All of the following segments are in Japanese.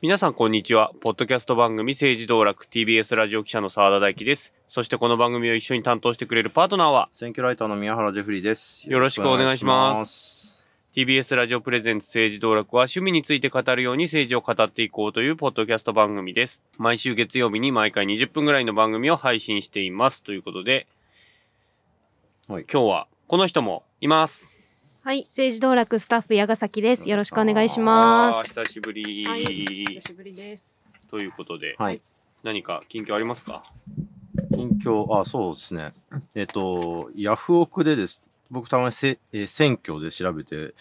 皆さんこんにちは。ポッドキャスト番組政治道楽 TBS ラジオ記者の澤田大樹です。そしてこの番組を一緒に担当してくれるパートナーは？選挙ライターの宮原ジェフリーです。よろしくお願いしますす。TBS ラジオプレゼンツ政治道楽は趣味について語るように政治を語っていこうというポッドキャスト番組です。毎週月曜日に毎回20分ぐらいの番組を配信しています。ということで、はい今日はこの人もいます。はい、政治道楽スタッフ矢ヶ崎です。よろしくお願いします。久しぶり、はい、久しぶりです。ということで、はい。何か近況ありますか？近況、あ、そうですね。えっ、と、ヤフオクでです。僕たまにせ、えー選挙で調べて、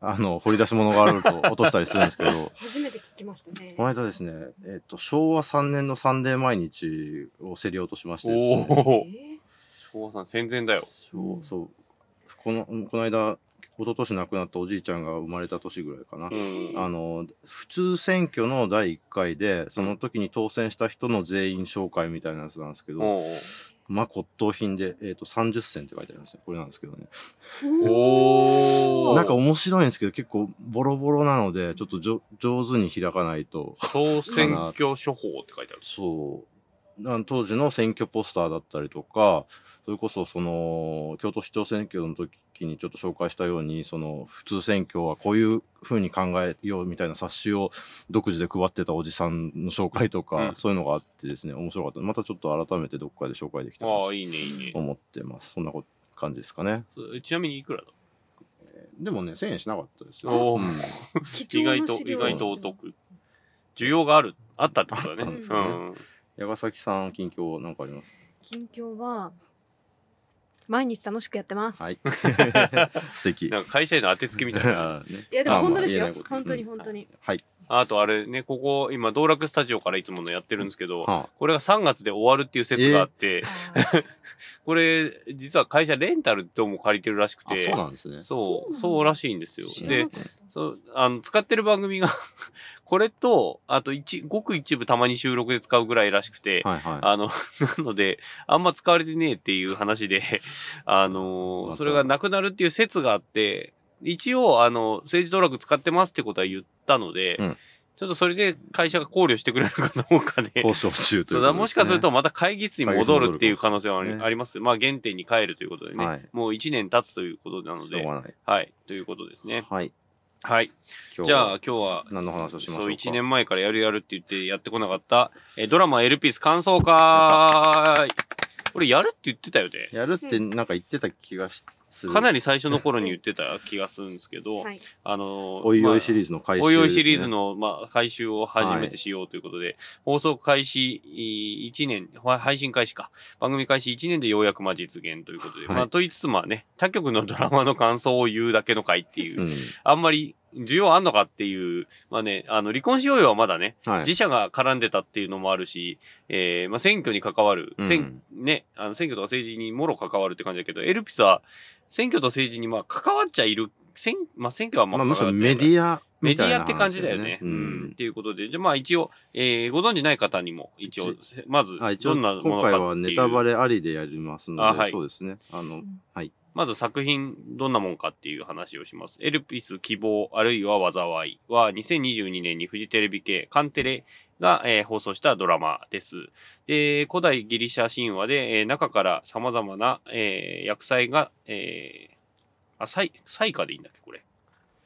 あの、掘り出し物があると 落としたりするんですけど、初めて聞きましたねこの間ですね、えっ、と、昭和3年のサンデー毎日を競り落としましてですね、おおえ昭和さん戦前だよ。そうそうこの、この間、一昨年亡くなったおじいちゃんが生まれた年ぐらいかな。うん。あの普通選挙の第1回でその時に当選した人の全員紹介みたいなやつなんですけど、まあ骨董品で、えー、と30銭って書いてあるんですよ。これなんですけどね。おー。なんか面白いんですけど結構ボロボロなのでちょっとじょ上手に開かないと。総選挙処方って書いてある。そう当時の選挙ポスターだったりとかそれこそその京都市長選挙の時にちょっと紹介したようにその普通選挙はこういうふうに考えようみたいな冊子を独自で配ってたおじさんの紹介とか、うん。そういうのがあってですね面白かった。またちょっと改めてどっかで紹介できたらああ、といいね、いいね。思ってますそんなこ感じですかね。ちなみにいくらだ？でもね1000円しなかったですよ、うん。貴意外と、意外とお得。需要がある、あったってことだね。あったんですね。うん。矢ヶ崎さん近況なんかあります？近況は毎日楽しくやってます。はい。素敵。なんか会社への当てつけみたいな。いやでもあ本当ですよ。本当にうん本当に。はいあとあれね、ここ、今、道楽スタジオからいつものやってるんですけど、はこれが3月で終わるっていう説があって、あー。これ、実は会社レンタルどうも借りてるらしくあ、あて、そうなんですね。そう、そうらしいんですよ。でそう、あの、使ってる番組が これと、あと一、ごく一部たまに収録で使うぐらいらしくて、はいはい。あの、なので、あんま使われてねえっていう話で、あのそれがなくなるっていう説があって、一応、あの、政治道楽使ってますってことは言ったので、うんちょっとそれで会社が考慮してくれるかどうかで、交渉中とそいううだもしかするとまた会議室に戻るっていう可能性はあります。まあ原点に帰るということでね。はいもう1年経つということなので、しょうがないはい。ということですね。はいはい。じゃあは今日は、何の話をしましょうか？そう、1年前からやるやるって言ってやってこなかった、えードラマエルピース感想会これやるって言ってたよね。やるってなんか言ってた気がしするかなり最初の頃に言ってた気がするんですけど、はい。あのーおいおいシリーーズの回収おいおいシリーズの、まあ、回収を初めてしようということで、放送開始1年、は配信開始か。番組開始1年でようやくまあ実現ということで、はい。まあ、と言いつつまあね、他局のドラマの感想を言うだけの回っていう、うん。あんまり需要あんのかっていう、まあね、あの、離婚しようよはまだね、はい。自社が絡んでたっていうのもあるし、えーまあ、選挙に関わる、うん。選ね、あの選挙とか政治にもろ関わるって感じだけど、エルピスは選挙と政治にまあ関わっちゃいる、選まあ、選挙はまあまあむしろメディアメディアって感じだよね。ううん。んっていうことで、じゃあまあ一応、えーご存知ない方にも、一応、まず、どんなものかっていう。今回はネタバレありでやりますので、あはい。そうですね。あのはいまず作品どんなもんかっていう話をします。エルピス希望あるいは災いは2022年にフジテレビ系カンテレが、えー放送したドラマです。で、古代ギリシャ神話で、えー中から様々な、えー薬剤が、えーあ、サイ、サイカでいいんだっけこれ。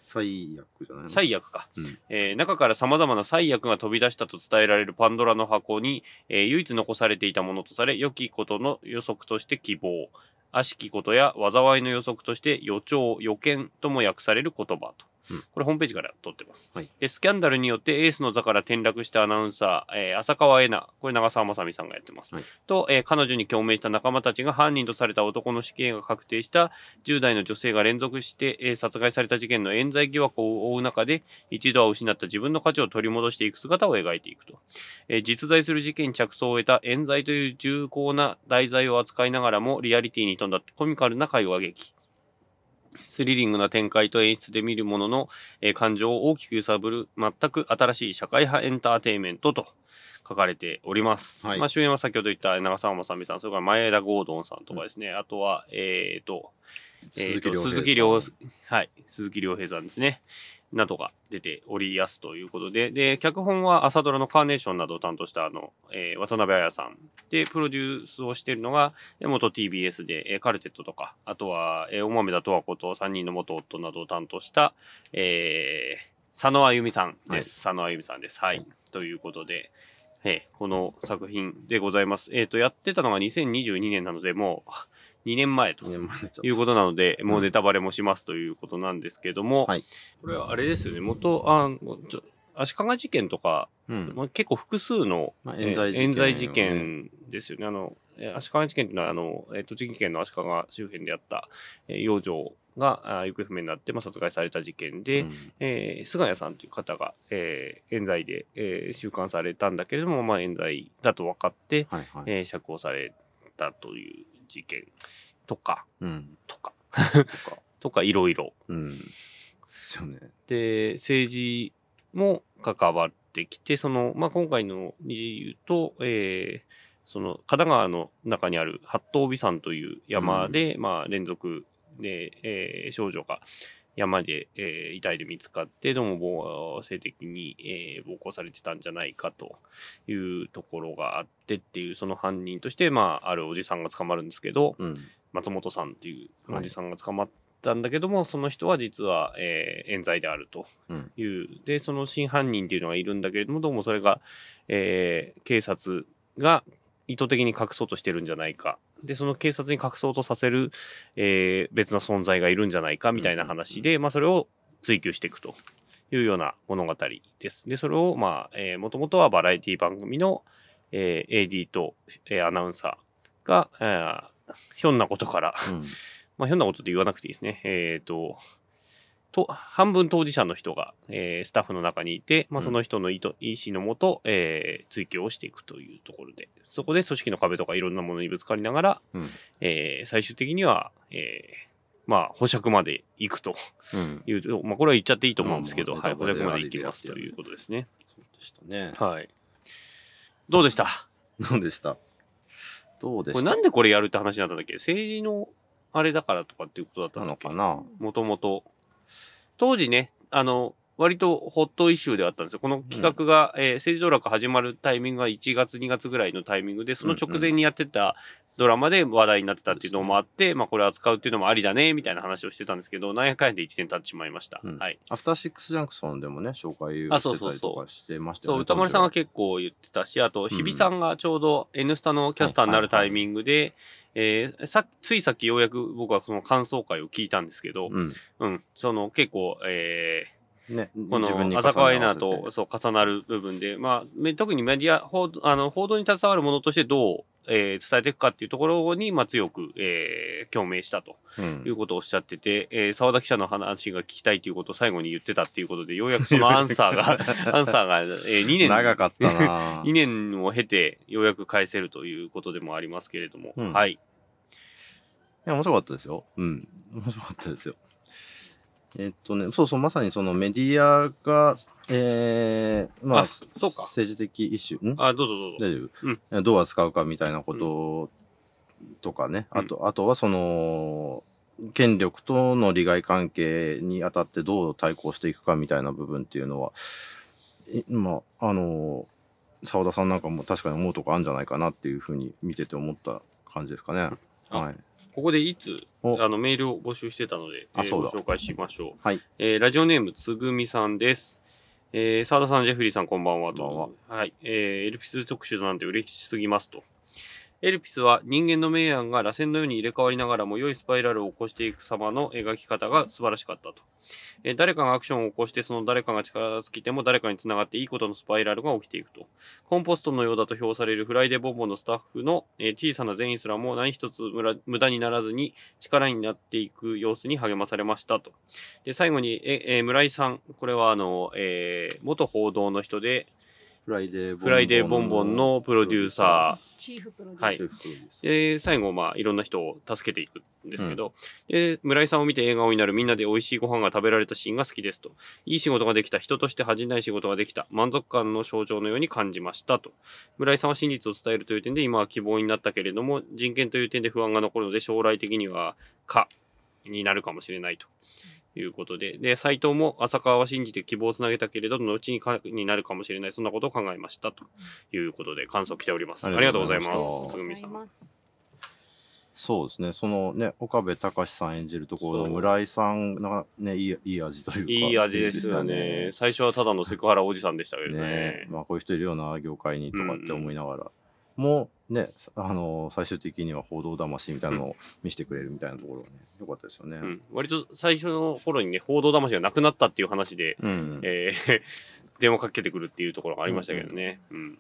最悪じゃないの？最薬か。うんえー中から様々な最薬が飛び出したと伝えられるパンドラの箱に、えー唯一残されていたものとされ、良きことの予測として希望、悪しきことや災いの予測として予兆、予見とも訳される言葉と。うんこれホームページから取ってます、はいで。スキャンダルによってエースの座から転落したアナウンサー、えー浅川恵那、これ長澤まさみさんがやってます。はいと、えー彼女に共鳴した仲間たちが犯人とされた男の死刑が確定した10代の女性が連続して、えー殺害された事件の冤罪疑惑を追う中で、一度は失った自分の価値を取り戻していく姿を描いていくと。えー実在する事件に着想を得た冤罪という重厚な題材を扱いながらも、リアリティに富んだコミカルな会話劇。スリリングな展開と演出で見るものの、えー感情を大きく揺さぶる全く新しい社会派エンターテインメントと書かれております。はい。まあ、主演は先ほど言った長澤まさみさん、それから前田ゴードンさんとかですね、あとは、えっ、と、えーと鈴木亮はい、鈴木亮平さんですね。などが出ておりやすということで、で、脚本は朝ドラのカーネーションなどを担当したあの、えー渡辺彩さんで、プロデュースをしているのが、えー元 TBS で、えーカルテットとか、あとは、えー、大豆田十和子と3人の元夫などを担当した、えー佐野あゆみさんです。佐野あゆみさんです。はい。ということで、えーこの作品でございます。えっ、と、やってたのが2022年なので、もう、2年前と2年前にちょっと。いうことなので、もうネタバレもしますということなんですけども、はい。これはあれですよね、元、あちょ足利事件とか、うん。まあ、結構複数の、まあえー冤罪事件冤罪事件ですよね。あの、えー足利事件というのは、あの、えー栃木県の足利周辺であった、えー養女が行方不明になって、まあ、殺害された事件で、うん。えー菅谷さんという方が、えー冤罪で、えー収監されたんだけれども、まあ、冤罪だと分かって、はいはい。えー釈放されたという事件とか、うん。とか、とか。いろいろ。うん。で政治も関わってきて、その、まあ、今回ので言うと、えーその、神奈川の中にある八頭尾山という山で、まあ、連続で、えー少女が山で、えー遺体で見つかって、どうも暴性的に、えー暴行されてたんじゃないかというところがあってっていう、その犯人として、まあ、あるおじさんが捕まるんですけど、うん。松本さんっていうおじさんが捕まったんだけども、その人は実は、えー冤罪であるとうん。いう。で、その真犯人っていうのがいるんだけれども、どうもそれが、えー警察が意図的に隠そうとしてるんじゃないか。で、その警察に隠そうとさせる、えー別な存在がいるんじゃないかみたいな話で、まあそれを追求していくというような物語です。で、それを、まあ、えー、もともとはバラエティ番組の、えー AD と、えーアナウンサーが、えーひょんなことから、うん。まあ、ひょんなことって言わなくていいですね。えっ、と、と、半分当事者の人が、えースタッフの中にいて、まあ、うんその人の意図、意思のもと、えー追求をしていくというところで、そこで組織の壁とかいろんなものにぶつかりながら、うん。えー最終的には、えーまあ、保釈まで行くとうん。いうと、まあ、これは言っちゃっていいと思うんですけど、まあまあはい、保釈まで行きますということですね。そうでしたね。はい。どうでした？どうでした？どうでこれしたなんでこれやるって話になったんだっけ？政治のあれだからとかっていうことだったのかな？もともと。当時ね、あの、割とホットイシューではあったんですよ。この企画が、えー政治道楽始まるタイミングが1月、2月ぐらいのタイミングで、その直前にやってたドラマで話題になってたっていうのもあって、まあこれ扱うっていうのもありだね、みたいな話をしてたんですけど、なんやかんやで1年経ってしまいました。うんはい。アフターシックスジャンクションでもね、紹介をあしてそうそうそうたりとかしてましたそう、よね。歌丸さんは結構言ってたし、あと、ん日比さんがちょうど N スタのキャスターになるタイミングで、えーさついさっきようやく僕はその感想会を聞いたんですけど、うん。うん、その結構、えーね、この浅川恵重ね合那わせてとそう重なる部分で、まあ、め特にメディア報道あの報道に携わるものとしてどう、えー伝えていくかっていうところに、まあ、強く、えー共鳴したとうんいうことをおっしゃってて、えー澤田記者の話が聞きたいということを最後に言ってたっていうことで、ようやくその アンサーが、アンサーが、えー2年、長かったな 2年を経て、ようやく返せるということでもありますけれども、うんはい。いや、面白かったですよ。うん。面白かったですよ。えっとね、そうそう、まさにそのメディアが、えー、まあ、あそうか。政治的イシュー、ん？あ、どうぞどうぞ。大丈夫、どう扱うかみたいなこととかね、うん。あと、あとはその、権力との利害関係にあたってどう対抗していくかみたいな部分っていうのは、いまあ、あの、澤田さんなんかも確かに思うとこあるんじゃないかなっていうふうに見てて思った感じですかね。あはい。ここでいつおあのメールを募集してたので、えーあそうだご紹介しましょう。はい。えーラジオネームつぐみさんです。えー、澤田さん、ジェフリーさん、こんばんはと。こんばんははい。えーエルピス特集なんて嬉しすぎますと。エルピスは人間の明暗が螺旋のように入れ替わりながらも良いスパイラルを起こしていく様の描き方が素晴らしかったと。え誰かがアクションを起こしてその誰かが力尽きても誰かにつながっていいことのスパイラルが起きていくと。コンポストのようだと評されるフライデーボンボンのスタッフの、え小さな善意すらも何一つ無駄にならずに力になっていく様子に励まされましたと。で、最後に、え、え村井さん、これはあの、えー元報道の人で、フライデーボンボンのプロデューサチーフプロデューフプロデューサーー。で、最後、まあ、いろんな人を助けていくんですけど、で村井さんを見て笑顔になるみんなで美味しいご飯が食べられたシーンが好きですと。いい仕事ができた、人として恥じない仕事ができた、満足感の象徴のように感じましたと。村井さんは真実を伝えるという点で今は希望になったけれども、人権という点で不安が残るので、将来的には、か、になるかもしれないと。いうことで、で、斎藤も浅川は信じて希望をつなげたけれど、後にかになるかもしれない、そんなことを考えましたと。いうことで、感想来ております。あありがとうございま。ます。すつぐみさん。そうですね、そのね、岡部隆さん演じるところの村井さんがね、いいいい味というか、いい味ですよね。最初はただのセクハラおじさんでしたけどね。ね。まあ、こういう人いるような業界にとかって思いながら、もうね、あの最終的には報道魂みたいなのを見せてくれるみたいなところがね、よかったですよね。うん、割と最初の頃にね、報道魂がなくなったっていう話で、うんえー 電話かけてくるっていうところがありましたけどね。うん。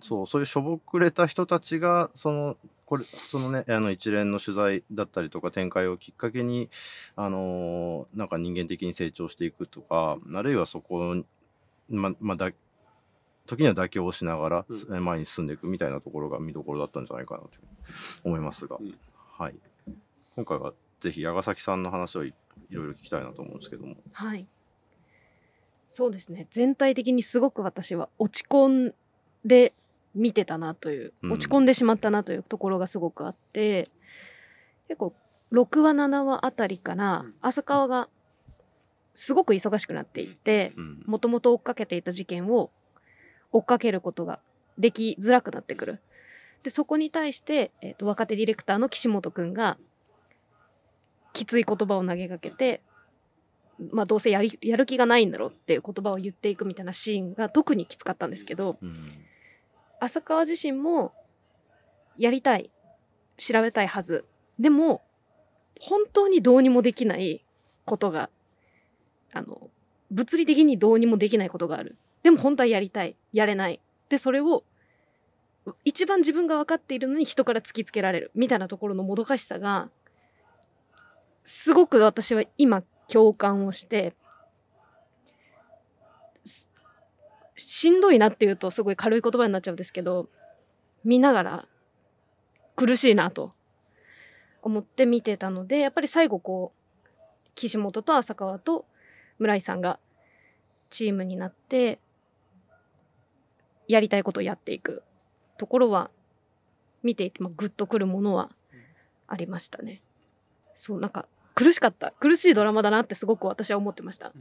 そうそういうしょぼくれた人たちがそのこれそのねあの一連の取材だったりとか展開をきっかけにあのーなんか人間的に成長していくとかあるいはそこにままあだ時には妥協をしながらう前に進んでいくみたいなところが見どころだったんじゃないかなと思いますが、うん。はい。今回はぜひ矢ヶ崎さんの話をいいろいろ聞きたいなと思うんですけども。はい。そうですね。全体的にすごく私は落ち込んで見てたなという、うん。落ち込んでしまったなというところがすごくあって、結構6話7話あたりからうん。浅川がすごく忙しくなっていって、うん。もともと追っかけていた事件を追っかけることができづらくなってくる。で、そこに対して、えーと若手ディレクターの岸本くんが、きつい言葉を投げかけて、まあどうせやりやる気がないんだろうっていう言葉を言っていくみたいなシーンが特にきつかったんですけど、うん浅川自身もやりたい、調べたいはず。でも、本当にどうにもできないことが、あの、物理的にどうにもできないことがある。でも本当はやりたい、やれない。で、それを、一番自分が分かっているのに人から突きつけられるみたいなところのもどかしさが、すごく私は今共感をして、しんどいなっていうとすごい軽い言葉になっちゃうんですけど、見ながら苦しいなと思って見てたので、やっぱり最後こう、岸本と浅川と村井さんがチームになって、やりたいことをやっていくところは、見ていて、まあ、グッとくるものはありましたね。そう、なんか苦しかった。苦しいドラマだなってすごく私は思ってました。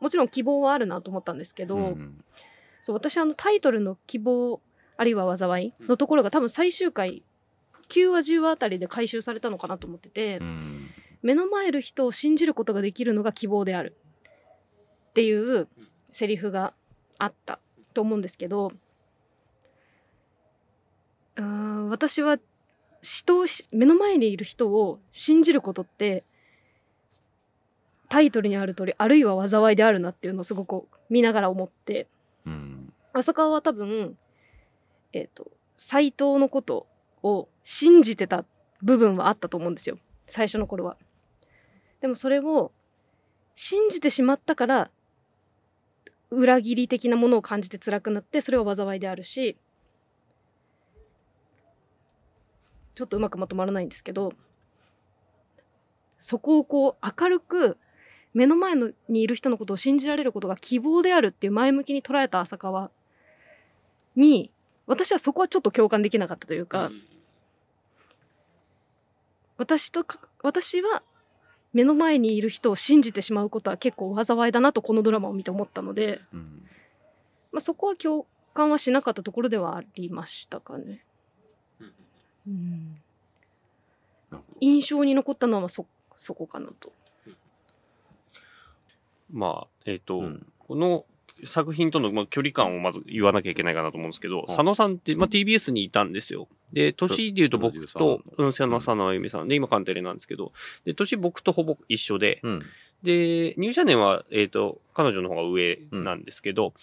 もちろん希望はあるなと思ったんですけど、うんそう私あのタイトルの希望あるいは災いのところが多分最終回9話10話あたりで回収されたのかなと思ってて、うん目の前の人を信じることができるのが希望であるっていうセリフがあったと思うんですけどうーん私は人をし目の前にいる人を信じることってタイトルにある通りあるいは災いであるなっていうのをすごく見ながら思って。うん。浅川は多分えっ、と斎藤のことを信じてた部分はあったと思うんですよ。最初の頃は。でもそれを信じてしまったから裏切り的なものを感じて辛くなってそれは災いであるしちょっとうまくまとまらないんですけどそこをこう明るく目の前のにいる人のことを信じられることが希望であるっていう前向きに捉えた浅川に私はそこはちょっと共感できなかったというか、私とか私は目の前にいる人を信じてしまうことは結構災いだなとこのドラマを見て思ったので、うんまあ、そこは共感はしなかったところではありましたかね。うん、印象に残ったのはそそこかなと。まあ、えっ、と、うん。この作品との、まあ、距離感をまず言わなきゃいけないかなと思うんですけど、ん。佐野さんって、まあ、TBS にいたんですよ。で、年で言うと僕と、うん、佐野さんのあゆみさん。で、今カンテレなんですけど、で、年僕とほぼ一緒で、うん。で、入社年は、えっ、と、彼女の方が上なんですけど、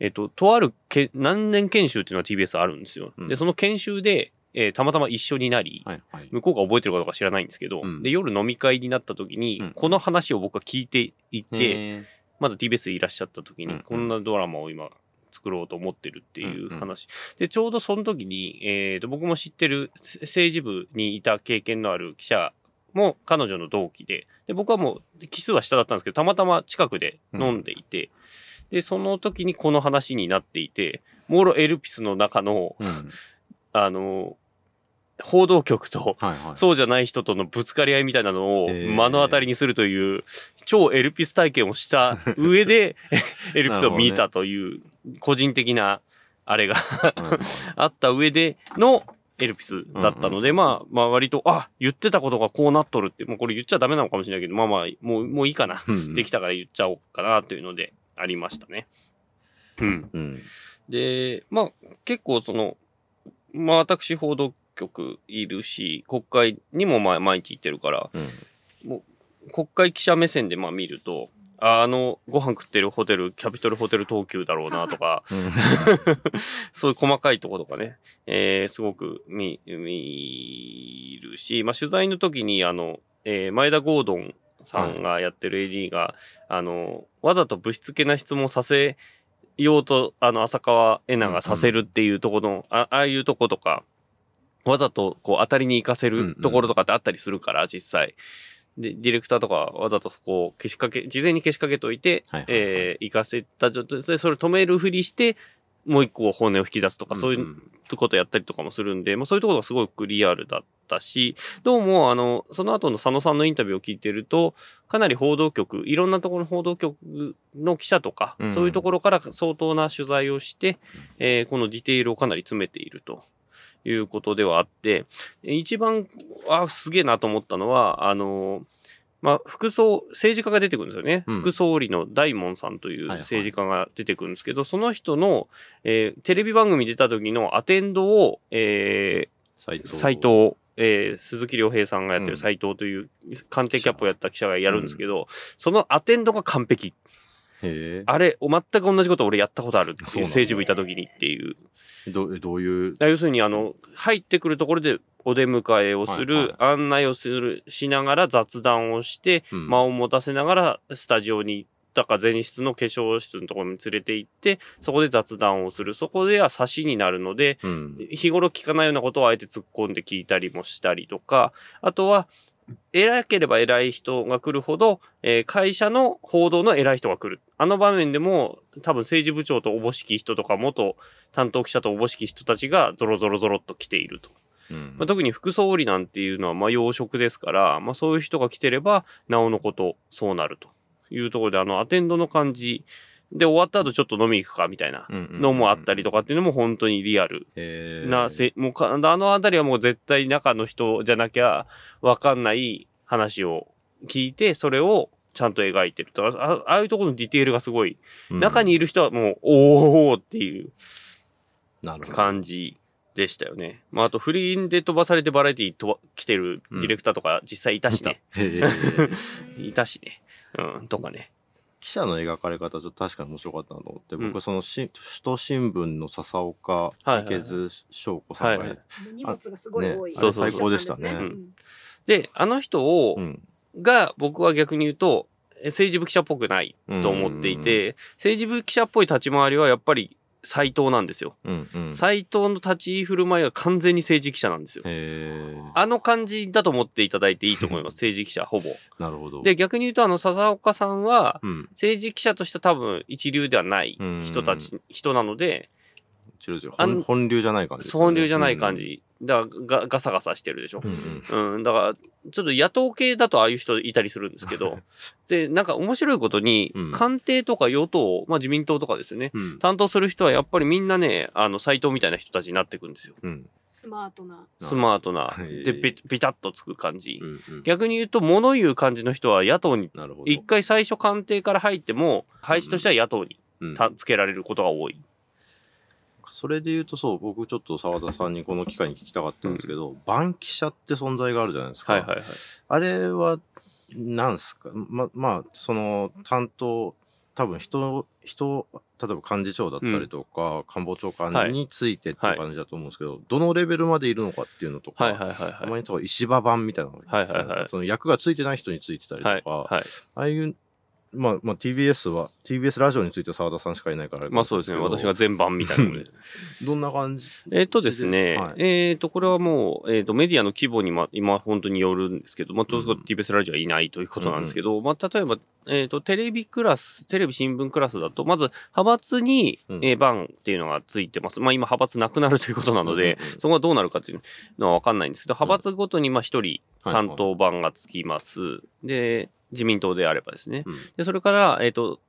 えっ、と、とあるけ何年研修っていうのは TBS あるんですよ。うん。で、その研修で、えーたまたま一緒になり、はいはい。向こうが覚えてるかどうか知らないんですけど、うん。で、夜飲み会になった時に、うん。この話を僕は聞いていて、まだ TBS いらっしゃった時に、うんこんなドラマを今作ろうと思ってるっていう話。で、ちょうどその時に、えっ、と、僕も知ってる政治部にいた経験のある記者も彼女の同期で、で、僕はもう、奇数は下だったんですけど、たまたま近くで飲んでいて、で、その時にこの話になっていて、モーロエルピスの中の、うん。あの、報道局と、はいはい。そうじゃない人とのぶつかり合いみたいなのを目の当たりにするという、超エルピス体験をした 上で、エルピスを見たという、個人的な、あれがうんあった上でのエルピスだったので、まあ、まあ割と、あ、言ってたことがこうなっとるって、もうこれ言っちゃダメなのかもしれないけど、まあまあ、もう、もういいかな。うんできたから言っちゃおうかなというので、ありましたね。うん。うん。で、まあ、結構その、まあ私報道局いるし、国会にもまあ毎日行ってるから、うん。国会記者目線でまあ見ると、ああの、ご飯食ってるホテル、キャピトルホテル東急だろうなとか、そういう細かいところとかね、えーすごく見、見るし、まあ取材の時にあの、えー前田ゴードンさんがやってる AD が、あの、わざとぶしつけな質問させようと、あの、浅川恵那がさせるっていうところの、あああいうとことか、わざとこう当たりに行かせるところとかってあったりするから、実際。で、ディレクターとかわざとそこを消しかけ、事前に消しかけといて、はいはいはい。えー行かせた状態。で、それを止めるふりして、もう一個骨を引き出すとか、そういうことやったりとかもするんで、まあそういうところがすごくリアルだったし、どうも、あの、その後の佐野さんのインタビューを聞いてると、かなり報道局、いろんなところの報道局の記者とか、うん。そういうところから相当な取材をして、えーこのディテールをかなり詰めていると。いうことではあって、一番、あ、すげえなと思ったのは、あの、まあ、副総、政治家が出てくるんですよね。うん副総理の大門さんというはいはい政治家が出てくるんですけど、その人の、えーテレビ番組出た時のアテンドを、え斎ー、斎。藤、えー鈴木亮平さんがやってる斎藤という官邸キャップをやった記者がやるんですけど、そのアテンドが完璧。あれ、全く同じこと俺やったことあるっていう政治部いた時にっていう。どどういう？だ要するに、あの、入ってくるところでお出迎えをする、はいはい案内をする、しながら雑談をして、うん間を持たせながら、スタジオに行ったか、前室の化粧室のところに連れて行って、そこで雑談をする。そこでは差しになるので、うん。日頃聞かないようなことをあえて突っ込んで聞いたりもしたりとか、あとは、偉ければ偉い人が来るほど、えー会社の報道の偉い人が来る。あの場面でも、多分政治部長とおぼしき人とか、元担当記者とおぼしき人たちがゾロゾロゾロっと来ていると。うんまあ、特に副総理なんていうのは、まあ、要職ですから、まあ、そういう人が来てれば、なおのこと、そうなるというところで、あの、アテンドの感じで終わった後ちょっと飲み行くかみたいなのもあったりとかっていうのも本当にリアルなせ、もうか、あのあたりはもう絶対中の人じゃなきゃわかんない話を聞いて、それをちゃんと描いてると。あああいうところのディテールがすごい、うん中にいる人はもう、おーっていう。感じでしたよね。まあ、あと、不倫で飛ばされてバラエティーとば来てるディレクターとか実際いたしね。いた しね。うん、とかね。記者の描かれ方ちょっと確かに面白かったなと思って、うん。僕そのし首都新聞の笹岡池津翔子さんがはいはい荷物がすごい多い。ねそうそう最高でしたね。うん。で、あの人を、うん。が僕は逆に言うと、え政治部記者っぽくないと思っていて、政治部記者っぽい立ち回りはやっぱり斎藤なんですよ。うんうん斎藤の立ち居振る舞いは完全に政治記者なんですよ。あの感じだと思っていただいていいと思います。政治記者、ほぼ。なるほどで、逆に言うと、あの、笹岡さんは、うん政治記者として多分一流ではない人たち、人なので、本本流じゃない感じね本流じゃない感じ。だからがガサガサしてるでしょ。うんうんうん、だから、ちょっと野党系だとああいう人いたりするんですけど、で、なんか面白いことにうん、官邸とか与党、まあ自民党とかですよね、うん担当する人はやっぱりみんなね、あの、斎藤みたいな人たちになってくんですよ。うんスマートな。スマートなへ。で、ービビタッとつく感じ。うんうん逆に言うと、物言う感じの人は野党に、なるほど一回最初官邸から入っても、配置としては野党にうんたつけられることが多い。それで言うとそう僕ちょっと澤田さんにこの機会に聞きたかったんですけど、番記者って存在があるじゃないですか、はいはいはい。あれはなんすか？ままあその担当多分人人例えば幹事長だったりとか、官房長官についてっていう感じだと思うんですけど、どのレベルまでいるのかっていうのとか、はいはいはいたはい。まにとか石破版みたいなのがはいはいはいその役がついてない人についてたりとか、はいはい。ああいうまあ、まあ、TBS は、TBS ラジオについては澤田さんしかいないから。まあそうですね。私が。全版みたいなので。どんな感じ？えっとですね、はいえっと、これはもう、えっ、と、メディアの規模に、ま、今本当によるんですけど、まあ、当然うん TBS ラジオはいないということなんですけど、まあ、例えば、えっ、と、テレビクラス、テレビ新聞クラスだと、まず、派閥に、うんえー番っていうのがついてます。まあ、今、派閥なくなるということなので、そこはどうなるかっていうのはわかんないんですけど、派閥ごとに、まあ、一人担当番がつきます。で、自民党であればですね。うんで、それから、えっ、と、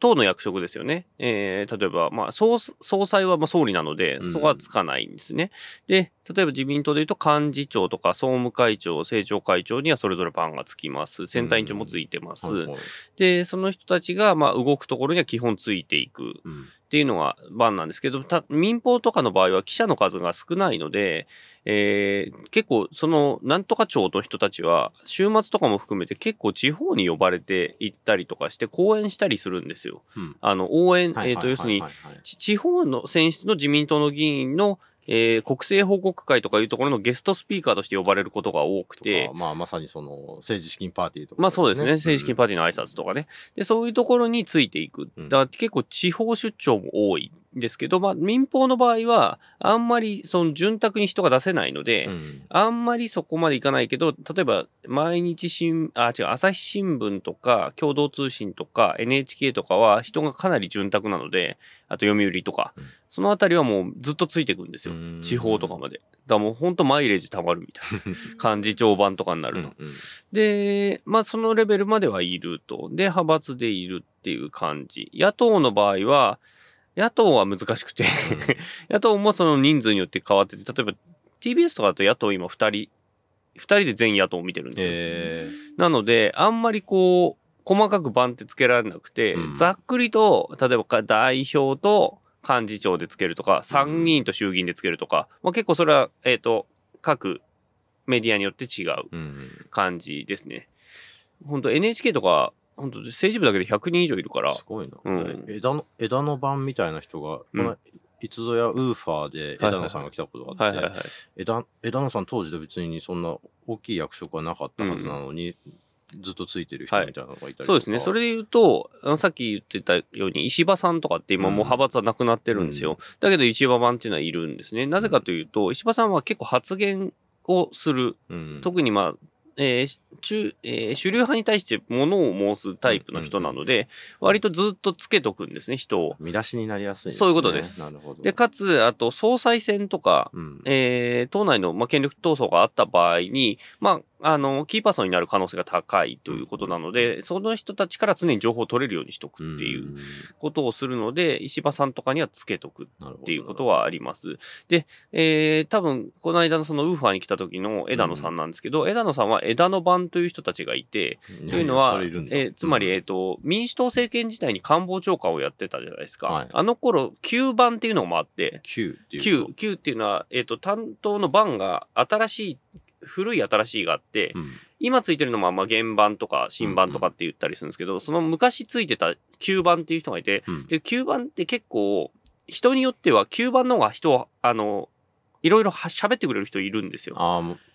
党の役職ですよね。えー例えば、まあ、総総裁はまあ総理なので、うんそこはつかないんですね。で、例えば自民党で言うと幹事長とか総務会長、政調会長にはそれぞれ番がつきます。選対委員長もついてます。はいはいで、その人たちがまあ動くところには基本ついていくうんっていうのが番なんですけど、た民放とかの場合は記者の数が少ないので、えー結構そのなんとか町の人たちは週末とかも含めて結構地方に呼ばれて行ったりとかして講演したりするんですよ。うんあの応援、はいえっ、と要するに地方の選出の自民党の議員の、えー国政報告会とかいうところのゲストスピーカーとして呼ばれることが多くてまあ、まさにその政治資金パーティーとか、まあそうですね。政治資金パパーティーの挨拶とかね。で、そういうところについていく。うんだから結構地方出張も多いんですけど、まあ民放の場合は、あんまりその潤沢に人が出せないので、うんあんまりそこまでいかないけど、例えば、毎日新、あ、違う、朝日新聞とか、共同通信とか、NHK とかは人がかなり潤沢なので、あと読売とか、うんそのあたりはもうずっとついてくんですようん。地方とかまで。だからもうほんとマイレージ溜まるみたいな。幹事長版とかになると。うんうんで、まあそのレベルまではいると。で、派閥でいるっていう感じ。野党の場合は、野党は難しくて、野党もその人数によって変わってて、例えば TBS とかだと野党今2人、2人で全野党を見てるんですよ。えなので、あんまりこう、細かく番ってつけられなくて、うん。ざっくりと、例えばか代表と幹事長でつけるとか、参議院と衆議院でつけるとか、まあ結構それは、えっ、と、各メディアによって違うーうん。感じですね。本当 NHK とか、本当政治部だけで100人以上いるからす、ごいな、うん枝の枝の番みたいな人が、うんこのいつぞやウーファーで枝野さんが来たことがあって、はいはいはい。枝枝野さん当時で別にそんな大きい役職はなかったはずなのに、ずっとついてる人みたいなのがいたりとか、そうですね。それで言うと、あのさっき言ってたように、石破さんとかって今もう派閥はなくなってるんですよ。だけど石破版っていうのはいるんですね。なぜかというと、石破さんは結構発言をする。うん、特にまあ、えー中えー主流派に対して物を申すタイプの人なので、割とずっとつけとくんですね、人を。見出しになりやすいね。そういうことですなるほど。で、かつ、あと、総裁選とか、うん、えー党内の、まあ、権力闘争があった場合に、まあ、あの、キーパーソンになる可能性が高いということなので、その人たちから常に情報を取れるようにしとくっていうことをするので、石破さんとかにはつけとくっていうことはあります。で、えー多分、この間のそのウーファーに来た時の枝野さんなんですけど、枝野さんは枝野版という人たちがいて、うん。というのは、えーつまり、えっ、うんと、民主党政権時代に官房長官をやってたじゃないですか。はい。あの頃、9番っていうのもあって、9っていう旧っていうのは、えっ、と、担当の番が新しい、古い新しいがあって、うん。今ついてるのは、まあ、原版とか新版とかって言ったりするんですけど、その昔ついてた旧版っていう人がいて、うん。で、旧版って結構、人によっては旧版の方が人は、あの、いろいろは喋ってくれる人いるんですよ。う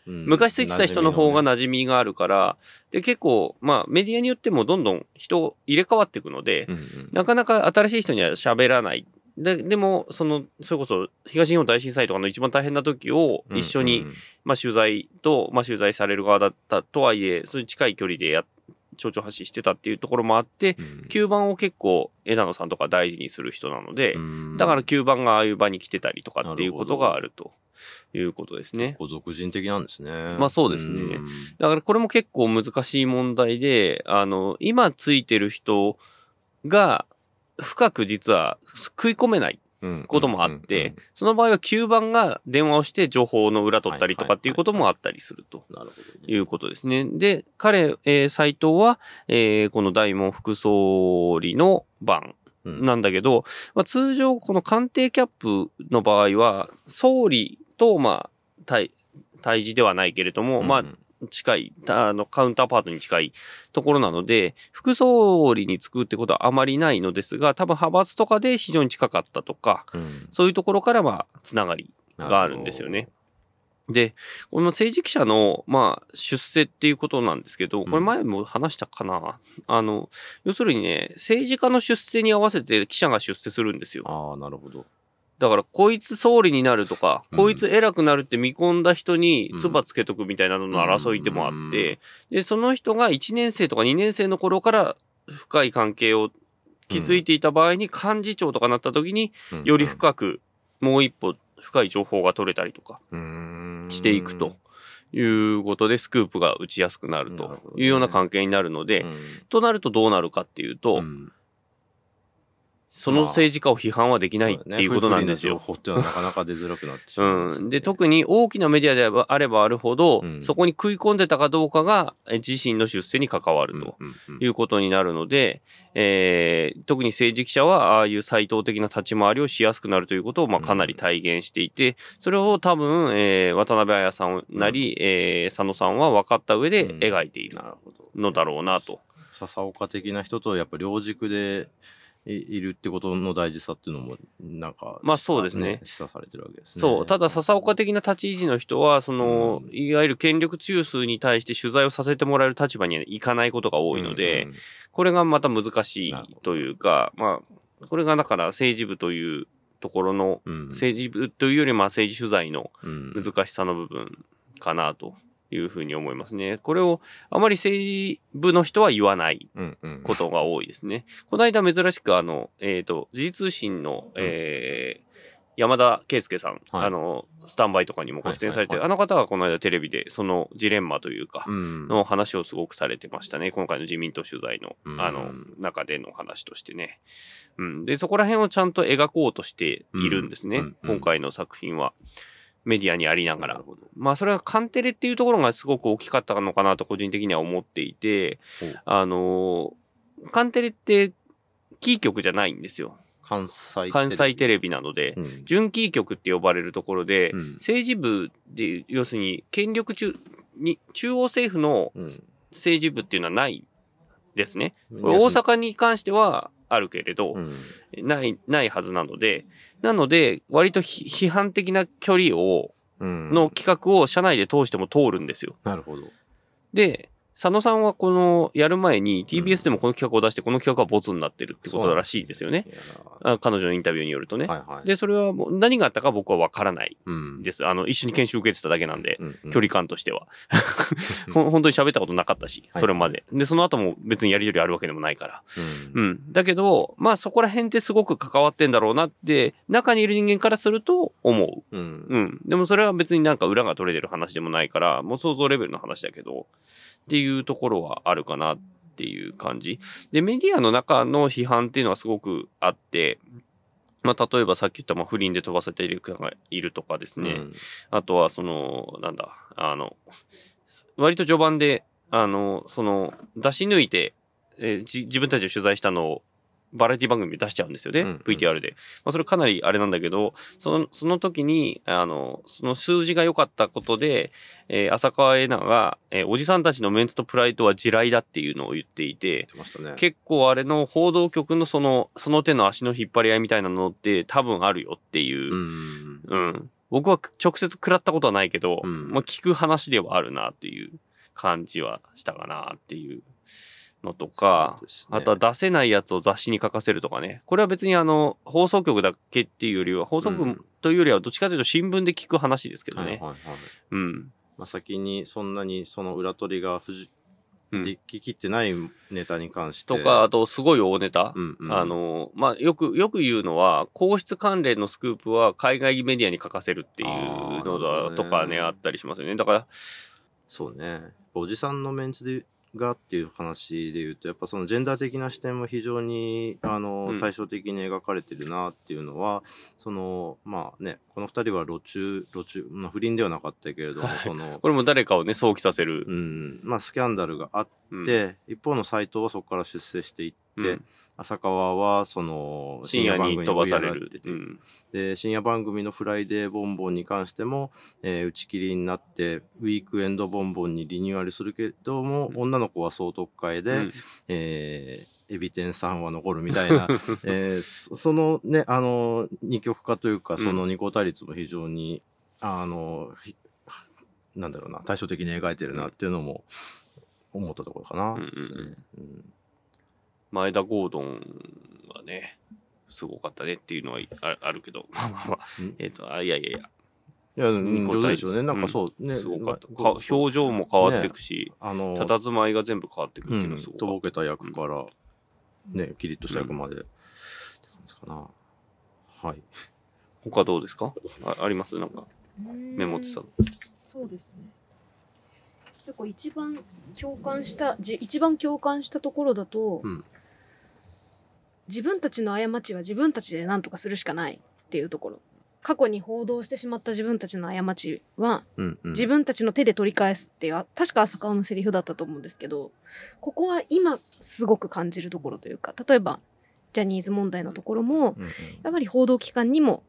うん。昔ついてた人の方が馴馴染みがあるから、で、結構、まあ、メディアによってもどんどん人入れ替わっていくので、うんうん。なかなか新しい人には喋らない。ででも、その、それこそ、東日本大震災とかの一番大変な時を一緒に、うん。うんまあ、取材と、まあ、取材される側だったとはいえ、そういう近い距離でや、蝶々発信してたっていうところもあって、うん。吸盤を結構枝野さんとか大事にする人なので、うん。だから吸盤がああいう場に来てたりとかっていうことがあるということですね。俗人的なんですね。まあそうですね。ん。だからこれも結構難しい問題で、あの、今ついてる人が深く実は食い込めないうん。こともあって、その場合は吸盤が電話をして情報の裏取ったりとかっていうこともあったりすると。いうことですね。で、彼、えー斎藤は、えーこの大門副総理の番うん。なんだけど、まあ、通常この官邸キャップの場合は、総理と、まあ、対、対峙ではないけれども、まあ、近い、あの、カウンターパートに近いところなので、副総理に就くってことはあまりないのですが、多分派閥とかで非常に近かったとか、うんそういうところからまあ、つながりがあるんですよね。。で、この政治記者の、まあ、出世っていうことなんですけど、これ前も話したかな、あの、要するにね、政治家の出世に合わせて記者が出世するんですよ。ああ、なるほど。だから、こいつ総理になるとか、うん。こいつ偉くなるって見込んだ人に唾つけとくみたいなのの争いでもあって、で、その人が1年生とか2年生の頃から深い関係を築いていた場合に幹事長とかなった時に、より深く、もう一歩深い情報が取れたりとかしていくと。いうことで、スクープが打ちやすくなるというような関係になるので、うん。となるとどうなるかっていうと、うんその政治家を批判はできないっていうことなんですよ。不利な情報ってのはなかなか出づらくなってしまいますねうん。で、特に大きなメディアであればあるほど、うんそこに食い込んでたかどうかがえ自身の出世に関わるとうんうんいうことになるので、えー特に政治記者はああいう対等的な立ち回りをしやすくなるということを、まあ、かなり体現していて、それを多分、えー渡辺彩さんなり、えー佐野さんは分かった上でうん描いている。のだろうなと。笹岡的な人とやっぱ両軸でいいるってことの大事さっていうのもなんかまあそうですね。示唆されてるわけですね。そう。ただ、笹岡的な立ち位置の人は、その、うん。いわゆる権力中枢に対して取材をさせてもらえる立場にはいかないことが多いので、うんうんこれがまた難しいというか、まあ、これがだから政治部というところの、うん。政治部というよりまあ政治取材のうん。難しさの部分かなというふうに思いますね。これをあまり政治部の人は言わないうんうんことが多いですね。この間珍しくあの、えっ、と、時事通信の、うんえー山田圭介さん、はいあの、スタンバイとかにもご出演されて、あの方がこの間テレビでそのジレンマというか、うんの話をすごくされてましたね。今回の自民党取材の、うんあの、中での話としてね。うん。で、そこら辺をちゃんと描こうとしているんですね。うんうん今回の作品は。メディアにありながら。まあ、それはカンテレっていうところがすごく大きかったのかなと個人的には思っていてあのーカンテレってキー局じゃないんですよ。関西関西テレレビなので、ビうん。準キー局って呼ばれるところで、うん。政治部で、要するに権力中に、中央政府のうん。政治部っていうのはないですね。これ大阪に関してはあるけれど、うん。ない、ないはずなので、なので、割とひ批判的な距離を、うん。の企画を社内で通しても通るんですよ。なるほど。で、佐野さんはこの、やる前に TBS でもこの企画を出して、この企画はボツになってるってことらしいですよね。彼女のインタビューによるとね。はいはいで、それはもう何があったか僕は分からないうんです。あの、一緒に研修受けてただけなんで、うんうん距離感としては。本当に喋ったことなかったし、はいそれまで。で、その後も別にやりとりあるわけでもないから。うんうん。だけど、まあそこら辺ってすごく関わってんだろうなって、中にいる人間からすると思う。うんうん。でもそれは別になんか裏が取れてる話でもないから、もう想像レベルの話だけど、っていうところはあるかなっていう感じ。で、メディアの中の批判っていうのはすごくあって、まあ、例えばさっき言った、まあ、不倫で飛ばせている方がいるとかですね。うんあとは、その、なんだ、あの、割と序盤で、あの、その、出し抜いて、えーじ自分たちで取材したのを、バラエティ番組で出しちゃうんですよね、うんうん。VTR で。まあ、それかなりあれなんだけど、その、その時に、あの、その数字が良かったことで、えー浅川恵那が、えーおじさんたちのメンツとプライドは地雷だっていうのを言っていて、てね。結構あれの報道局のその、その手の足の引っ張り合いみたいなのって多分あるよっていう、うん。うん。僕は直接食らったことはないけど、うん。まあ聞く話ではあるなっていう感じはしたかなっていうのとか、ねあとは出せないやつを雑誌に書かせるとかね。これは別にあの、放送局だけっていうよりは、放送うん局というよりはどっちかというと新聞で聞く話ですけどね。うん。まあ、先にそんなにその裏取りがふじ、うんでききってないネタに関してとか、あとすごい大ネタ。うんうんあの、まあ、よく、よく言うのは、皇室関連のスクープは海外メディアに書かせるっていうのだとかね、あったりしますよね。だから、そうねおじさんのメンツでがっていう話で言うとやっぱそのジェンダー的な視点も非常にあの、うん。対照的に描かれてるなっていうのはそのまあねこの二人は路中路中、まあ、不倫ではなかったけれども、はい。そのこれも誰かをね、想起させる。う。んまあスキャンダルがあっうん。て、一方の斎藤はそこから出世していって、うん浅川はその深夜に飛ばされるうんで深夜番組の「フライデーボンボン」に関しても、えー打ち切りになってウィークエンドボンボンにリニューアルするけども、うん。女の子は総特会で、うん。えーエビ天さんは残るみたいな、えーそそのねあの二極化というかうん。その二項対立も非常に、あのひなんだろうな対照的に描いてるなっていうのも思ったところかな。うんうんうん。うん前田ゴードンはね、すごかったねっていうのはああるけど、まあまあまあうんえっ、と、あいやいやいや、いや、上手ですよね。うんなんかそう、ね。すごかった。表情も変わっていくし、あの、佇まいが全部変わっていくっていうのすご。とぼけた役から、ね、キリッとした役まで、って感じかな。はい。他どうですか？ああります？なんか、メモってたの。そうですね結構一番共感したじ一番共感したところだと、うん自分たちの過ちは自分たちで何とかするしかないっていうところ過去に報道してしまった自分たちの過ちはうん、うん。自分たちの手で取り返すっていう確か浅川のセリフだったと思うんですけどここは今すごく感じるところというか例えばジャニーズ問題のところもうんうんやっぱり報道機関にも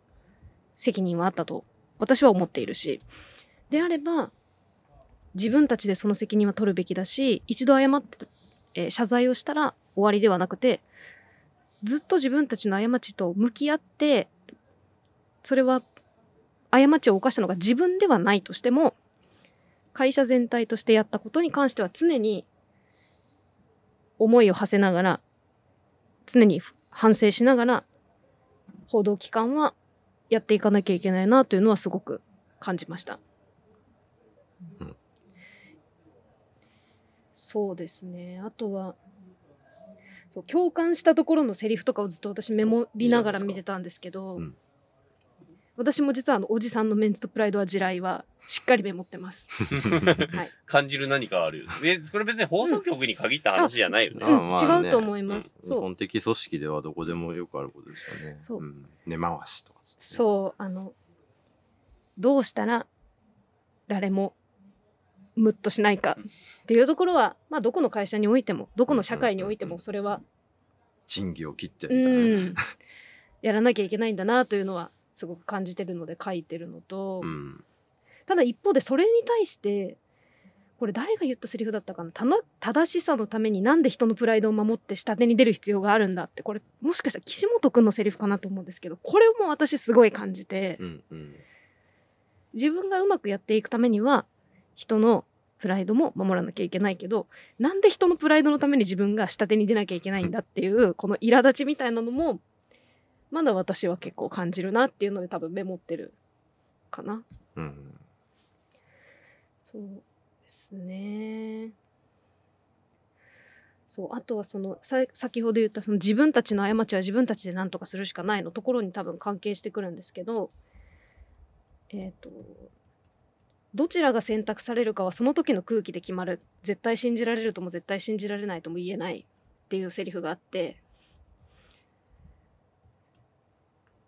責任はあったと私は思っているしであれば自分たちでその責任は取るべきだし一度謝って、えー謝罪をしたら終わりではなくてずっと自分たちの過ちと向き合ってそれは過ちを犯したのが自分ではないとしても会社全体としてやったことに関しては常に思いを馳せながら常に反省しながら報道機関はやっていかなきゃいけないなというのはすごく感じました。うんそうですね。あとは、そう共感したところのセリフとかをずっと私メモりながら見てたんですけど、うん。私も実はあのおじさんのメンツとプライドは地雷はしっかりメモってます。はい。感じる何かある？よね。れ別に放送局に限った話じゃないよね。うんあまあね。違うと思います。日そう。本的組織ではどこでもよくあることですよね。そううん。根回しとかつってね。そう、あの、どうしたら誰もムッとしないかっていうところは、まあどこの会社においても、どこの社会においてもそれは、賃金を切って やらなきゃいけないんだなというのはすごく感じてるので書いてるのと、うん。ただ一方でそれに対して、これ誰が言ったセリフだったかな。正しさのためになんで人のプライドを守って下手に出る必要があるんだって。これもしかしたら岸本くんのセリフかなと思うんですけどこれも私すごい感じて、うんうん。自分がうまくやっていくためには人のプライドも守らなきゃいけないけどなんで人のプライドのために自分が下手に出なきゃいけないんだっていうこの苛立ちみたいなのもまだ私は結構感じるなっていうので多分メモってるかな。うん。そうですね。そうあとはそのさ先ほど言ったその自分たちの過ちは自分たちで何とかするしかないのところに多分関係してくるんですけどえっ、とどちらが選択されるかはその時の空気で決まる。絶対信じられるとも絶対信じられないとも言えないっていうセリフがあって。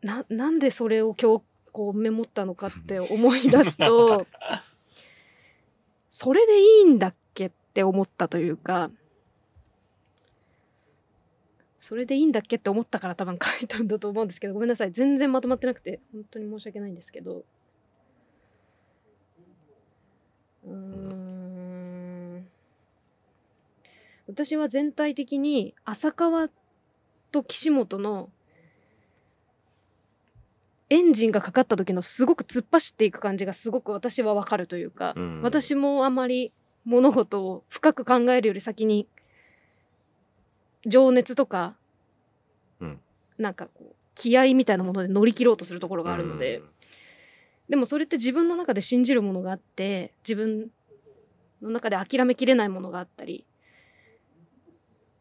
ななんでそれを今日こうメモったのかって思い出すと それでいいんだっけって思ったというか。それでいいんだっけって思ったから多分書いたんだと思うんですけどごめんなさい。全然まとまってなくて本当に申し訳ないんですけどうーん。私は全体的に浅川と岸本のエンジンがかかった時のすごく突っ走っていく感じがすごく私はわかるというか、うん。私もあまり物事を深く考えるより先に情熱とか、うん。なんかこう気合みたいなもので乗り切ろうとするところがあるので、でもそれって自分の中で信じるものがあって自分の中で諦めきれないものがあったり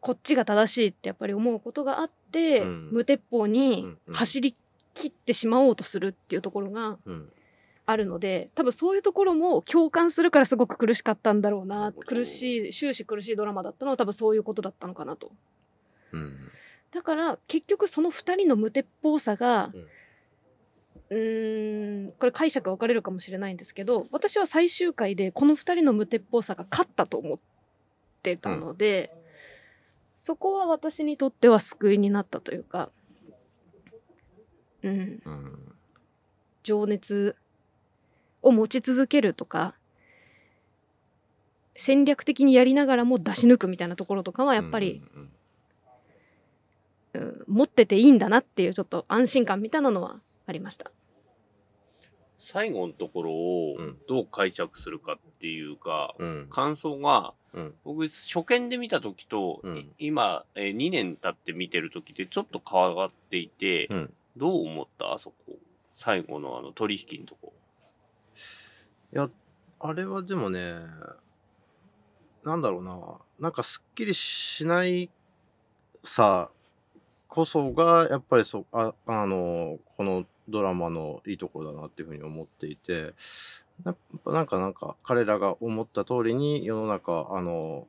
こっちが正しいってやっぱり思うことがあって、うん。無鉄砲に走り切ってしまおうとするっていうところがあるので多分そういうところも共感するからすごく苦しかったんだろうな苦しい終始苦しいドラマだったのは多分そういうことだったのかなと。うん。だから結局その2人の無鉄砲さがうんうーんこれ解釈分かれるかもしれないんですけど私は最終回でこの2人の無鉄砲さが勝ったと思ってたので、そこは私にとっては救いになったというか、うん、うん情熱を持ち続けるとか戦略的にやりながらも出し抜くみたいなところとかはやっぱり、うんうんうん持ってていいんだなっていうちょっと安心感みたいなのはありました。最後のところをうんどう解釈するかっていうか、うん。感想が、うん。僕、初見で見た時と、うんい今、えー2年経って見てる時ってちょっと変わっていて、うん。どう思った？あそこ。最後のあの取引のとこ。いや、あれはでもね、なんだろうな、なんかすっきりしないさこそが、やっぱりそ、あ、あの、このドラマのいいところだなっていうふうに思っていて、やっぱなんかなんか彼らが思った通りに世の中、あの、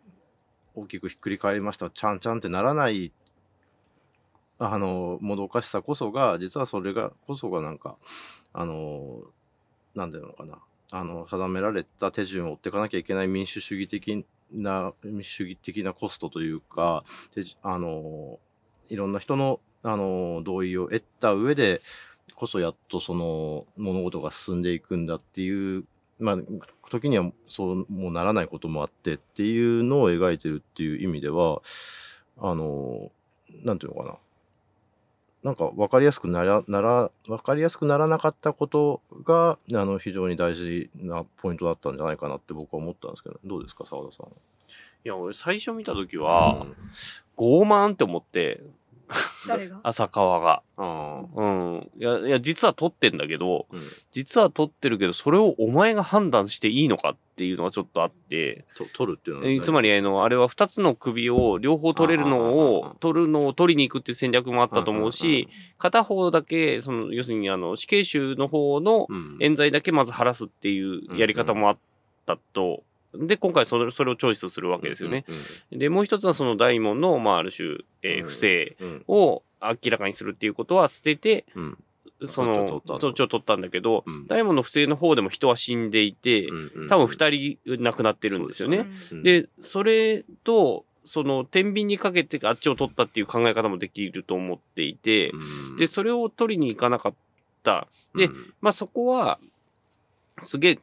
大きくひっくり返りました、ちゃんちゃんってならない、あの、もどかしさこそが、実はそれが、こそがなんか、あの、なんだろうのかな。あの、定められた手順を追っていかなきゃいけない民主主義的な、民主主義的なコストというか、あの、いろんな人の、あの、同意を得た上で、こそやっとその物事が進んでいくんだっていう、まあ、時にはそうもうならないこともあってっていうのを描いてるっていう意味では、あの、なんていうのかな。なんか分かりやすくなら、なら、分かりやすくならなかったことが、あの、非常に大事なポイントだったんじゃないかなって僕は思ったんですけど、どうですか、澤田さん。いや、俺最初見た時は、うん傲慢って思って、誰が？浅川が。ああ、うん。いや、いや、実は撮ってんだけど、うん。実は撮ってるけど、それをお前が判断していいのかっていうのがちょっとあって、と取るっていうのは、えつまり、あの、あれは二つの首を両方取れるのを、取るのを取りに行くっていう戦略もあったと思うし、片方だけ、その、要するにあの、死刑囚の方のうん、冤罪だけまず晴らすっていうやり方もあったと。で、今回それそれをチョイスするわけですよね。。で、もう一つはその大門の、まあ、ある種、えーうん不正うん。を明らかにするっていうことは捨てて、うん。そのそっちを取ったんだけど、うん大門の不正の方でも人は死んでいて、うん多分二人亡くなってるんですよね。うんで、それと、その、天秤にかけてあっちを取ったっていう考え方もできると思っていて、うんで、それを取りに行かなかった。でうんまあそこは、すげえ、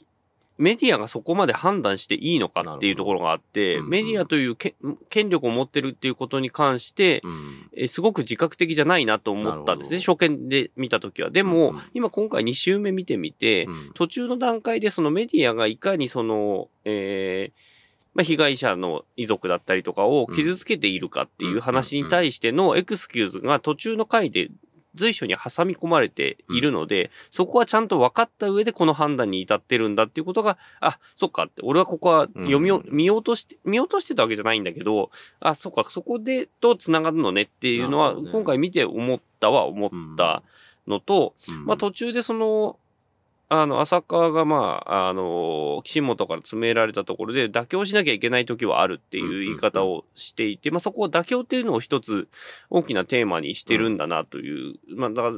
メディアがそこまで判断していいのかっていうところがあって、なるほど。メディアというけ権力を持ってるっていうことに関して、うん。えすごく自覚的じゃないなと思ったんですね、初見で見たときは。でも、うん今今回2週目見てみて、うん。途中の段階でそのメディアがいかにその、えーまあ、被害者の遺族だったりとかを傷つけているかっていう話に対してのエクスキューズが途中の回で随所に挟み込まれているので、そこはちゃんと分かった上でこの判断に至ってるんだっていうことが、あ、そっかって、俺はここは読みを、うん。見落として、見落としてたわけじゃないんだけど、あ、そっか、そこでと繋がるのねっていうのは、ね。今回見て思ったは思ったのと、うん。まあ途中でその、あの、浅川がまあ、あの、岸本から詰められたところで妥協しなきゃいけない時はあるっていう言い方をしていて、まあそこを妥協っていうのを一つ大きなテーマにしてるんだなという、まあだから、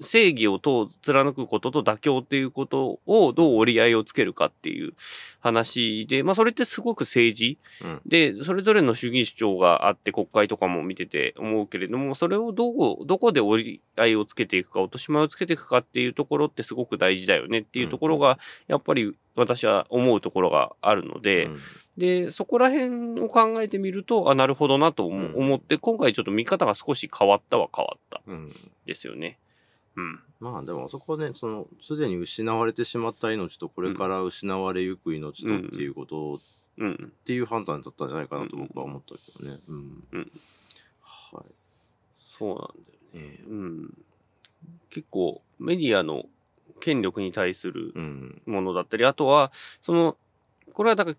正義をと貫くことと妥協っていうことをどう折り合いをつけるかっていう話で、まあそれってすごく政治。うん。で、それぞれの主義主張があって国会とかも見てて思うけれども、それをどう、どこで折り合いをつけていくか、落とし前をつけていくかっていうところってすごく大事だよねっていうところが、やっぱり私は思うところがあるので、うん。で、そこら辺を考えてみると、あ、なるほどなと思,、うん。思って、今回ちょっと見方が少し変わったは変わったうん。ですよね。うん。まあでもそこね、その、すでに失われてしまった命と、これから失われゆく命とっていうことを、うん。っていう判断だったんじゃないかなと僕は思ったけどね。うん。うんはい。そうなんだよね。ええうん。結構、メディアの権力に対するうん。ものだったり、あとは、その、これはだから、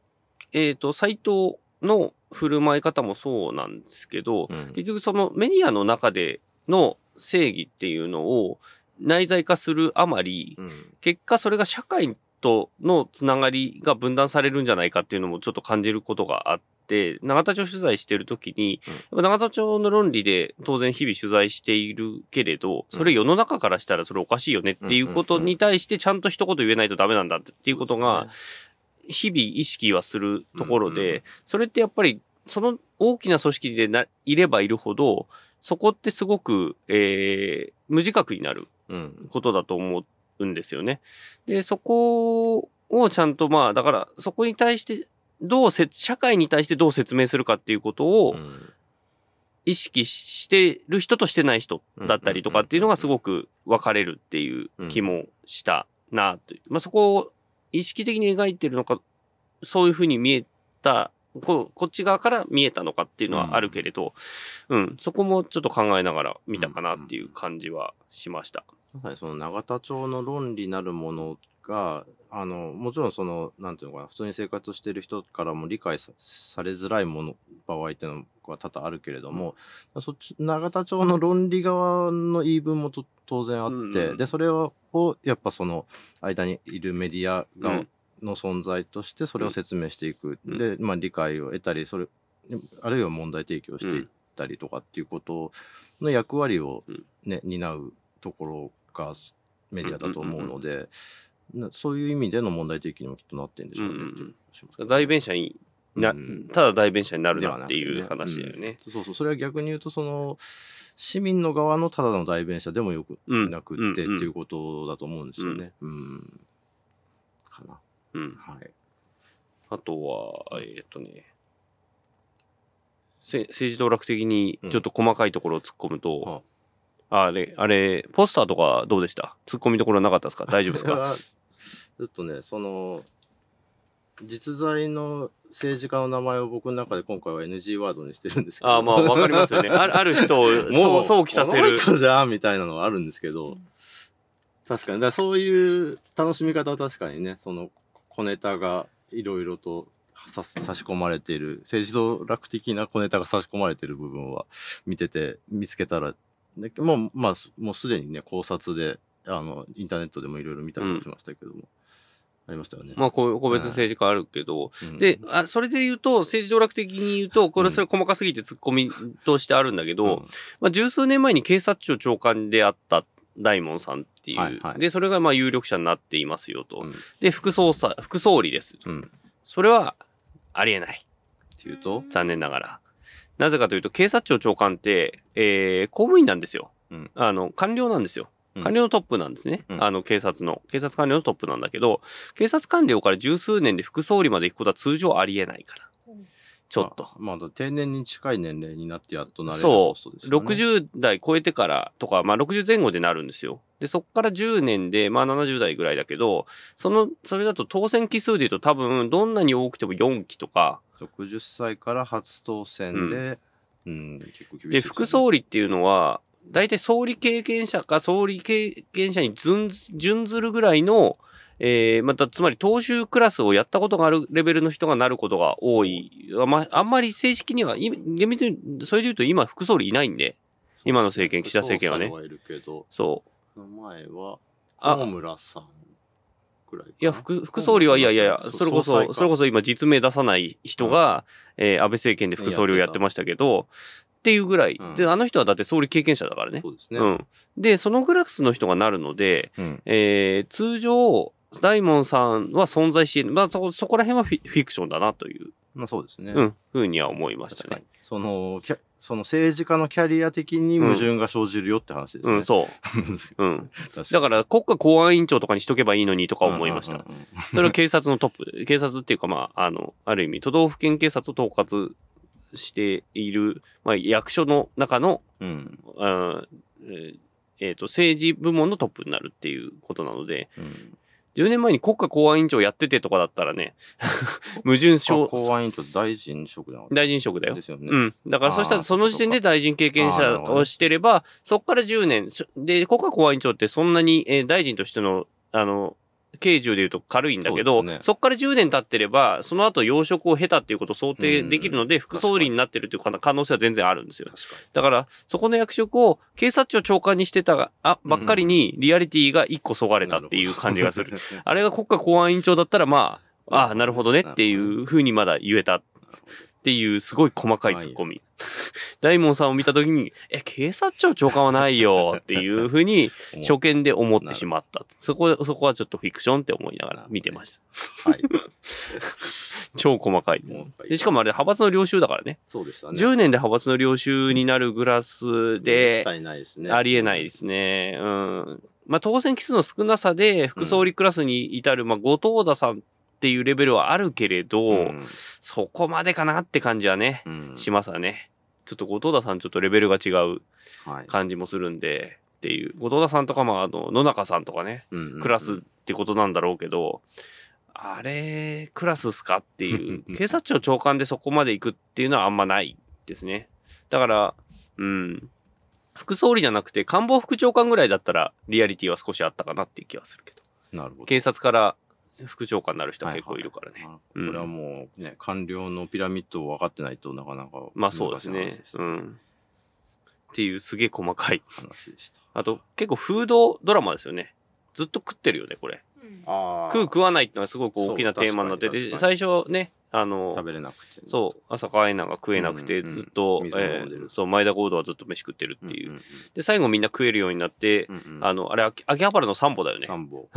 えっ、と、斎藤の振る舞い方もそうなんですけど、うん結局そのメディアの中での正義っていうのを内在化するあまり、うん。結果それが社会とのつながりが分断されるんじゃないかっていうのもちょっと感じることがあって、永田町取材してるときに、うん。永田町の論理で当然日々取材しているけれど、それ世の中からしたらそれおかしいよねっていうことに対してちゃんと一言言えないとダメなんだっていうことが、日々意識はするところで、それってやっぱりその大きな組織でないればいるほど、そこってすごく、えー無自覚になるうん。ことだと思うんですよね。で、そこをちゃんとまあ、だからそこに対して、どうせ、社会に対してどう説明するかっていうことをうん意識してる人としてない人だったりとかっていうのがすごく分かれるっていう気もしたなという。まあ、そこを意識的に描いてるのか、そういうふうに見えた、ここっち側から見えたのかっていうのはあるけれど、うん、そこもちょっと考えながら見たかなっていう感じはしました。まさにその永田町の論理なるものが、あの、もちろんその、なんていうのかな、普通に生活している人からも理解さされづらいもの、場合っていうのは多々あるけれども、そっち、永田町の論理側の言い分もと当然あって、うん。うんで、それを、をやっぱその、間にいるメディアが、うんの存在としてそれを説明していく。うんで、まあ理解を得たり、それ、あるいは問題提起をしていったりとかっていうことの役割をね、担うところがメディアだと思うので、なそういう意味での問題提起にもきっとなってるんでしょうね、うんうん代弁者にな、うんただ代弁者になるなっていう話だよね。うんそうそう、それは逆に言うと、その、市民の側のただの代弁者でもよくうん。なくってってうんうんいうことだと思うんですよね。うん。かな。うん。はい。あとは、えーっとね、せ政治道楽的にちょっと細かいところを突っ込むと、あれ、あれ、ポスターとかどうでした？突っ込みどころなかったですか？大丈夫ですか？ちょっとね、その、実在の政治家の名前を僕の中で今回は NG ワードにしてるんですけど。ああ、まあ、わかりますよね。あるある人をもそうう想起させる。人じゃんみたいなのはあるんですけど、確かに。だそういう楽しみ方は確かにね、その小ネタがいろいろとさ差し込まれている、政治道楽的な小ネタが差し込まれている部分は見てて見つけたら、でもう、まあ、もうすでにね、考察で、あの、インターネットでもいろいろ見たりもしましたけども、ありましたよね。まあ、個別政治家あるけど、うん。で、あ、それで言うと、政治道楽的に言うと、これそれ細かすぎて突っ込みとしてあるんだけど、うん。まあ、十数年前に警察庁長官であった大門さんっていう、はいはいで、それがまあ有力者になっていますよと。うんで、副総裁、副総理です。うん。っそれはありえない。ていうと、残念ながら。なぜかというと、警察庁長官って、えー、公務員なんですよ。うんあの、官僚なんですよ。うん官僚のトップなんですね。うんあの、警察の。警察官僚のトップなんだけど、警察官僚から十数年で副総理まで行くことは通常ありえないから。ちょっと。まあ。まあ、定年に近い年齢になってやっとなれるそうポストですよね。60代超えてからとか、まあ60前後でなるんですよ。で、そっから10年で、まあ70代ぐらいだけど、その、それだと当選期数で言うと多分、どんなに多くても4期とか、60歳から初当選で、うん、結構厳しいで、副総理っていうのは、大体総理経験者か総理経験者に準準ずるぐらいの、えー、また、つまり、党首クラスをやったことがあるレベルの人がなることが多い。あまあんまり正式には、い厳密に、それで言うと今、副総理いないんで、今の政権岸田政権はねそう。の前は、あ河村さんぐらいいや、副、副総理はいやいやいや、それこそ、それこそ今実名出さない人が、えー安倍政権で副総理をやってましたけど、っていうぐらい。うんで、あの人はだって総理経験者だからね。そうですね。うん。で、そのグラスの人がなるので、うん。えー通常、大門さんは存在し。まあ、そこ、そこら辺はフィフィクションだなという、まあそうですね。うん、ふうには思いましたね。その、キャその政治家のキャリア的に矛盾が生じるよって話ですね。うん、そう。うん。確だから、国家公安委員長とかにしとけばいいのにとか思いました。うんうんうんそれは警察のトップ、警察っていうか、まあ、あの、ある意味、都道府県警察を統括している、まあ、役所の中の、うん。えーえーと、政治部門のトップになるっていうことなので、うん。10年前に国家公安委員長やっててとかだったらね、矛盾症、公安委員長大臣職なの大臣職だよで。すよね。うん。だから、そしたらその時点で大臣経験者をしてれば、そこから10年、そで、国家公安委員長ってそんなに、えー大臣としての、あの、刑重で言うと軽いんだけど、そ,、そうですねこから10年経ってれば、その後要職を経たっていうことを想定できるので、副総理になってるというか可能性は全然あるんですよ。だから、そこの役職を警察庁長官にしてたが、あ、ばっかりにリアリティが1個そがれに。たっていう感じがする。なほどあれが国家公安委員長だったら、まあ、ああ、なるほどねっていうふうにまだ言えたっていうすごい細かいツッコミ。大門さんを見たときに、え、警察庁長官はないよっていうふうに 初見で思ってしまった。そこ、そこはちょっとフィクションって思いながら見てました。はい。超細かい細かいで。しかもあれ派閥の領袖だからね。そうでしたね。10年で派閥の領袖になるグラスで絶、対ないですね。ありえないですね。うん。まあ、当選期数の少なさで、副総理クラスに至る、まあ、後藤田さんっていうレベルはあるけれど、うん。そこまでかなって感じはね、うんしますわね。ちょっと後藤田さんちょっとレベルが違うはい。感じもするんで、っっていう。後藤田さんとか、まあ、あの、野中さんとかね、うんうんうんクラスってことなんだろうけど、あれ、クラスっすかっていう。警察庁長官でそこまで行くっていうのはあんまないですね。だから、うん。副総理じゃなくて官房副長官ぐらいだったらリアリティは少しあったかなっていう気はするけど。なるほど。警察から副長官になる人は結構いるからね。これはもうね、官僚のピラミッドを分かってないとなかなかまあそうですね難しい話。したうん。っていうすげえ細かい。話でした。あと結構フードドラマですよね。ずっと食ってるよね、これ。あ食う食わないってのはすごく大きなテーマになってて、最初ね、あの食、べれなくてね、そう、朝川愛菜が食えなくて、ずっと、そう、前田ゴードはずっと飯食ってるっていう。んんで、最後みんな食えるようになって、うんうんあの、あれ、秋秋葉原のサンボだよね。三本。ちょっ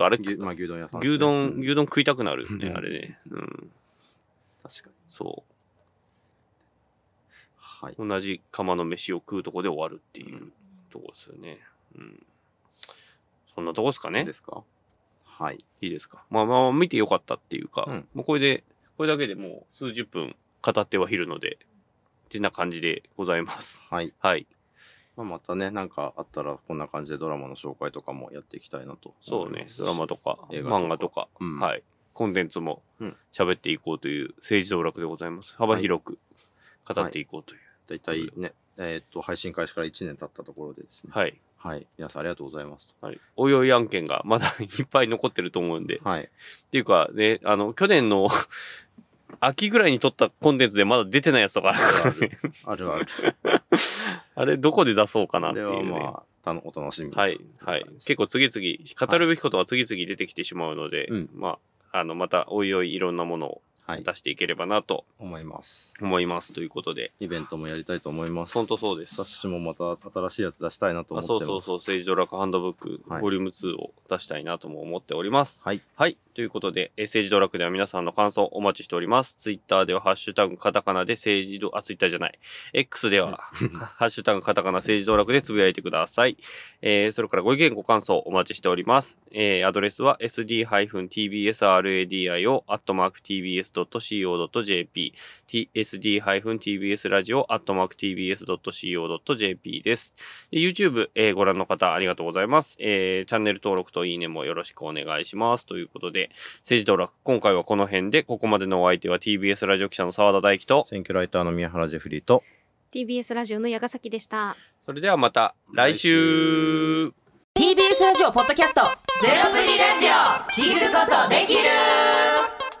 とあれ、牛まあ牛丼屋さんね、牛丼、うん牛丼食いたくなるね、うんあれね。うん。確かに。そはい。う。同じ釜の飯を食うとこで終わるっていううんとこですよね。うん。そんなとこですかねですか？はい。いいですか？まあまあ、見てよかったっていうか、うんもうこれで、これだけでもう数十分語ってはいるので、ってな感じでございます。はい。はい。まあ、またね、なんかあったらこんな感じでドラマの紹介とかもやっていきたいなとそうね、ドラマとか、映漫画とか、うんはい。コンテンツもうん喋っていこうという政治道楽でございます。幅広く語っていこうという。大体ね、えーっと、配信開始から1年経ったところでですね。はい。はい。皆さんありがとうございます。はい。おいおい案件がまだ いっぱい残ってると思うんで。っはい。ていうか、ね、あの、去年の秋ぐらいに撮ったコンテンツでまだ出てないやつとかあるからね。あるある。あれ、どこで出そうかなっていうね。はまあ、お楽しみにはい、はい。結構次々、語るべきことは次々出てきてしまうので、うんまあ、あの、また、おいおいいろんなものをはい。出していければなと思います。思います。ということで、イベントもやりたいと思います。本当そうです。私もまた新しいやつ出したいなとあ思ってます。そうそうそう、政治ドラッグハンドブック、はいボリューム2を出したいなとも思っております。はい。はい。ということで、えー政治ドラッグでは皆さんの感想お待ちしております。ツイッターではハッシュタグカタカナで政治ド、あ、ツイッターじゃない。X では、ハッシュタグカタカナ政治ドラッグでつぶやいてください。えーそれからご意見ご感想お待ちしております。えーアドレスは sd-tbsradio アットマーク tbs.co.jp sd-tbs ラジオアットマーク tbs.co.jp です。で YouTube、えーご覧の方ありがとうございます、えーチャンネル登録といいねもよろしくお願いします。ということで、政治道楽、今回はこの辺で、ここまでのお相手は TBS ラジオ記者の澤田大樹と、選挙ライターの宮原ジェフリーと、TBS ラジオの矢ヶ崎でした。それではまた来週 TBS ラジオポッドキャストゼロプリラジオ聞くことできる